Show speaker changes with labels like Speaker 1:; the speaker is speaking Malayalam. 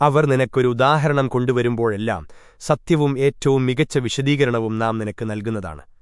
Speaker 1: അവർ നിനക്കൊരു ഉദാഹരണം കൊണ്ടുവരുമ്പോഴെല്ലാം സത്യവും ഏറ്റവും മികച്ച വിശദീകരണവും നാം നിനക്ക് നൽകുന്നതാണ്.